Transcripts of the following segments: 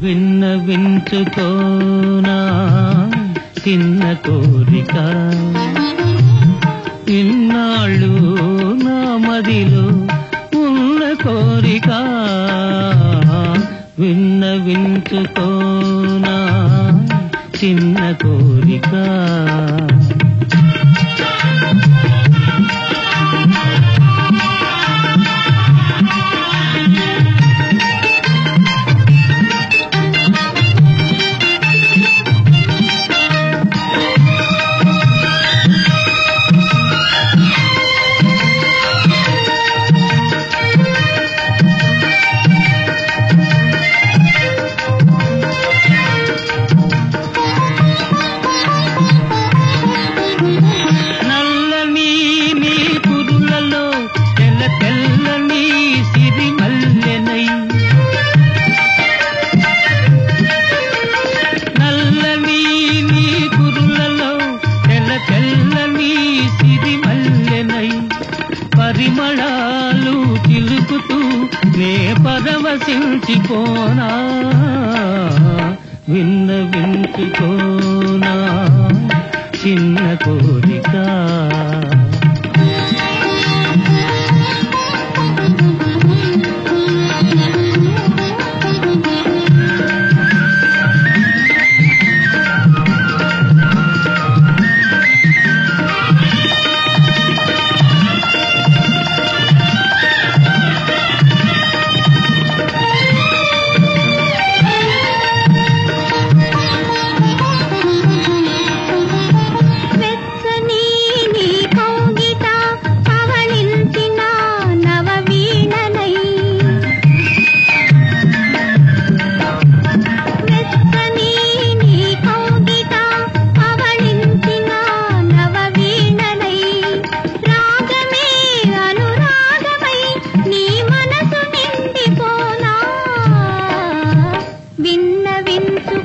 విన్న వించుకోనా చిన్న కోరిక. ఇన్నాళ్ళు నా మదిలో ఉన్న కోరిక. విన్న వించుకోనా చిన్న కోరిక. బళాలు చిలుకుతూ నే పరవశించిపోనా? విన్న వింటికోనా చిన్న కోరిక విన్న వింతు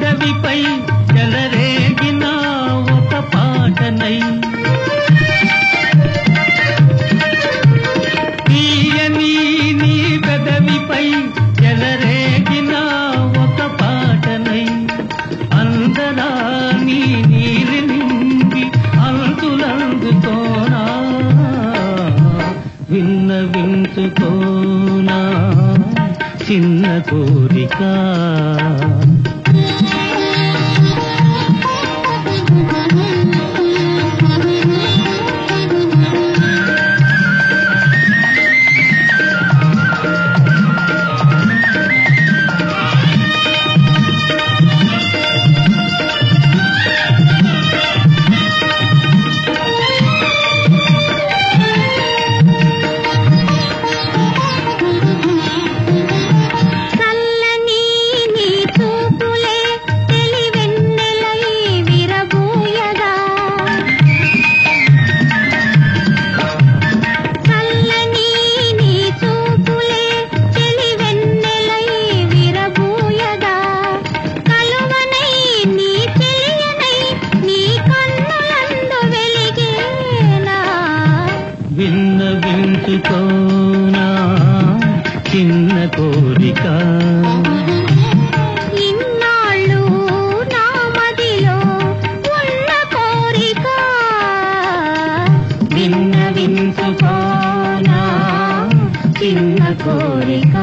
పెదవిపై చెలరేగిన ఒక పాటనై. తీయని నీ పెదవిపై చెలరేగిన ఒక పాటనై. అందరాని నీలి నిండి అంతులందుతోనా? విన్న వించుకోనా చిన్న కోరిక వించుకోనా చిన్న కోరిక. ఇన్నాళ్ళు నా మదిలో ఉన్న కోరిక. విన్న వించుకోనా. చిన్న కోరిక.